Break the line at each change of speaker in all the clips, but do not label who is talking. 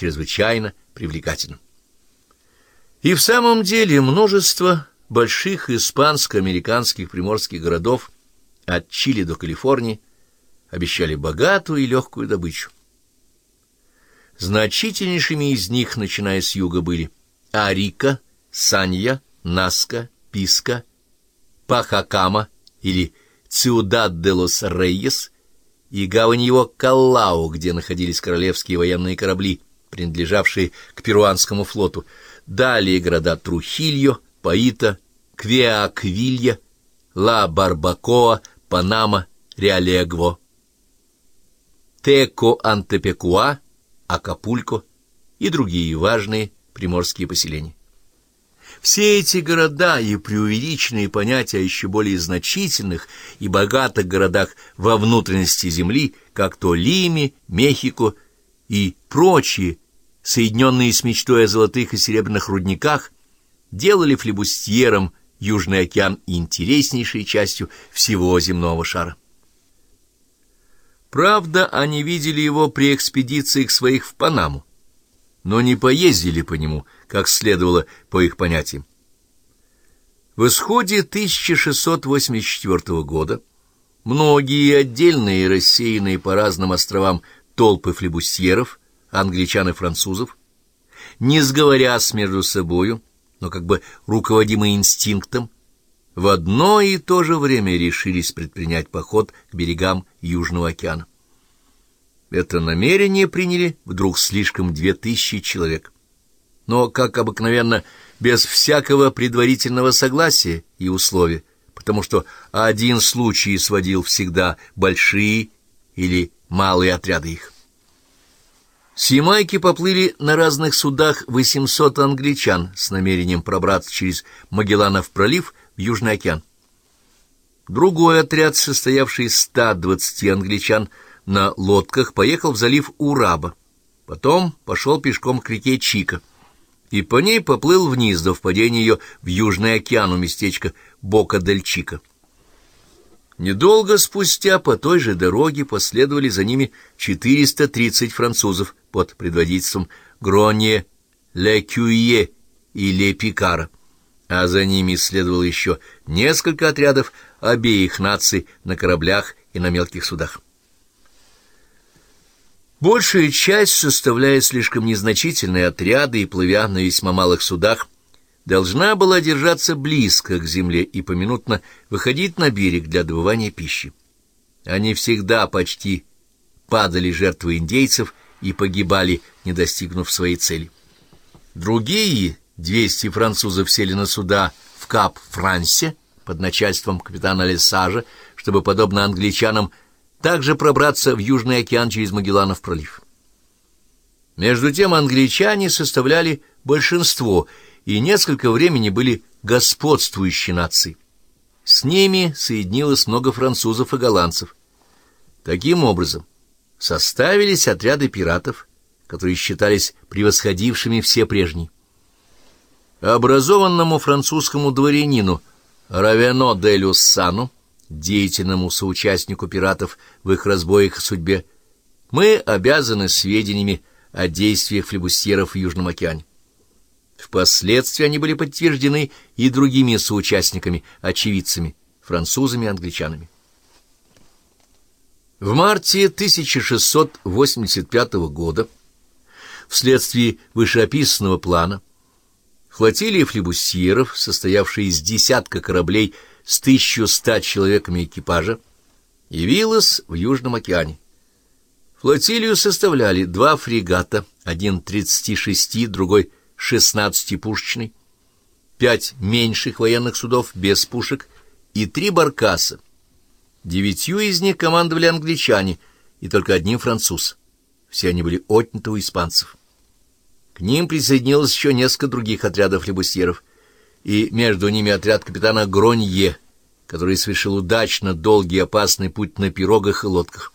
чрезвычайно привлекательным. И в самом деле множество больших испанско-американских приморских городов от Чили до Калифорнии обещали богатую и легкую добычу. Значительнейшими из них, начиная с юга, были Арика, Санья, Наска, Писка, Пахакама или Циудад де лос Рейес и гавань его Каллау, где находились королевские военные корабли, принадлежавшие к перуанскому флоту, далее города Трухильо, Паита, Квеаквилья, Ла-Барбакоа, Панама, Реалегво, Теко-Антепекуа, Акапулько и другие важные приморские поселения. Все эти города и преувеличенные понятия о еще более значительных и богатых городах во внутренности земли, как то Лиме, Мехико и прочие, соединенные с мечтой о золотых и серебряных рудниках, делали флебустьером Южный океан интереснейшей частью всего земного шара. Правда, они видели его при экспедициях своих в Панаму, но не поездили по нему, как следовало по их понятиям. В исходе 1684 года многие отдельные рассеянные по разным островам толпы флебусьеров, англичан и французов, не сговорясь между собою, но как бы руководимые инстинктом, в одно и то же время решились предпринять поход к берегам Южного океана. Это намерение приняли вдруг слишком две тысячи человек. Но, как обыкновенно, без всякого предварительного согласия и условия, потому что один случай сводил всегда большие или малые отряды их. С поплыли на разных судах 800 англичан с намерением пробраться через Магелланов пролив в Южный океан. Другой отряд, состоявший из 120 англичан, на лодках поехал в залив Ураба, потом пошел пешком к реке Чика и по ней поплыл вниз до впадения ее в Южный океан у местечка Бока-дель-Чика. Недолго спустя по той же дороге последовали за ними 430 французов под предводительством Гронье, Ле Кюе и Ле Пикара, а за ними следовало еще несколько отрядов обеих наций на кораблях и на мелких судах. Большая часть, составляя слишком незначительные отряды и плывя на весьма малых судах, должна была держаться близко к земле и поминутно выходить на берег для добывания пищи. Они всегда почти падали жертвой индейцев и погибали, не достигнув своей цели. Другие 200 французов сели на суда в Кап-Франсе под начальством капитана Лесажа, чтобы, подобно англичанам, также пробраться в Южный океан через Магелланов пролив. Между тем англичане составляли большинство и несколько времени были господствующей нацией. С ними соединилось много французов и голландцев. Таким образом, составились отряды пиратов, которые считались превосходившими все прежние. Образованному французскому дворянину Равено де Люссану деятельному соучастнику пиратов в их разбоях и судьбе, мы обязаны сведениями о действиях флебустьеров в Южном океане. Впоследствии они были подтверждены и другими соучастниками, очевидцами, французами и англичанами. В марте 1685 года, вследствие вышеописанного плана, флотилия флебусьеров, состоявшая из десятка кораблей с 1100 человеками экипажа явилась в Южном океане. Флотилию составляли два фрегата, один 36, другой 16-пушечный, пять меньших военных судов без пушек и три баркаса. Девятью из них командовали англичане и только одним француз. Все они были отняты у испанцев. К ним присоединилось еще несколько других отрядов лебусьеров — и между ними отряд капитана Гронье, который совершил удачно долгий и опасный путь на пирогах и лодках.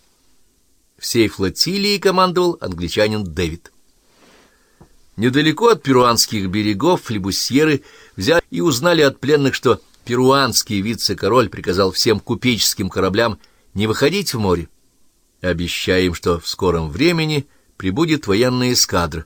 Всей флотилией командовал англичанин Дэвид. Недалеко от перуанских берегов флебусьеры взяли и узнали от пленных, что перуанский вице-король приказал всем купеческим кораблям не выходить в море, обещая им, что в скором времени прибудет военная эскадра,